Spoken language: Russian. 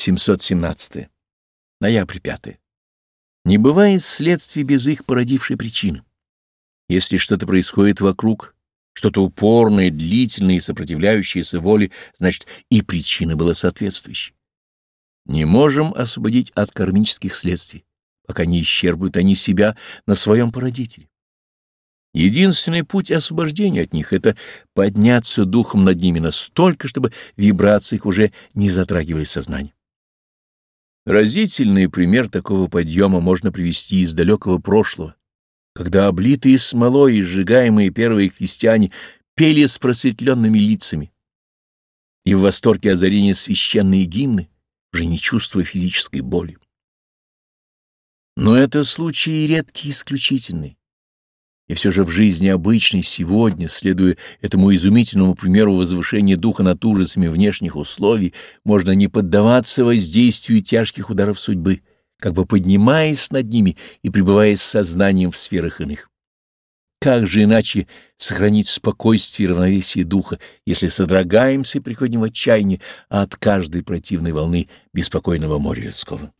717. Ноябрь 5. Не бывает следствий без их породившей причины. Если что-то происходит вокруг, что-то упорное, длительное и сопротивляющееся воле, значит и причина была соответствующей. Не можем освободить от кармических следствий, пока не исчерпают они себя на своем породителе. Единственный путь освобождения от них — это подняться духом над ними настолько, чтобы вибрации их уже не затрагивали сознание. Разительный пример такого подъема можно привести из далекого прошлого, когда облитые смолой и сжигаемые первые христиане пели с просветленными лицами и в восторге озарения священные гимны, уже не чувствуя физической боли. Но это случаи редкие и исключительные. И все же в жизни обычной сегодня, следуя этому изумительному примеру возвышения духа над ужасами внешних условий, можно не поддаваться воздействию тяжких ударов судьбы, как бы поднимаясь над ними и пребывая с сознанием в сферах иных. Как же иначе сохранить спокойствие и равновесие духа, если содрогаемся и приходим в отчаяние от каждой противной волны беспокойного моря людского?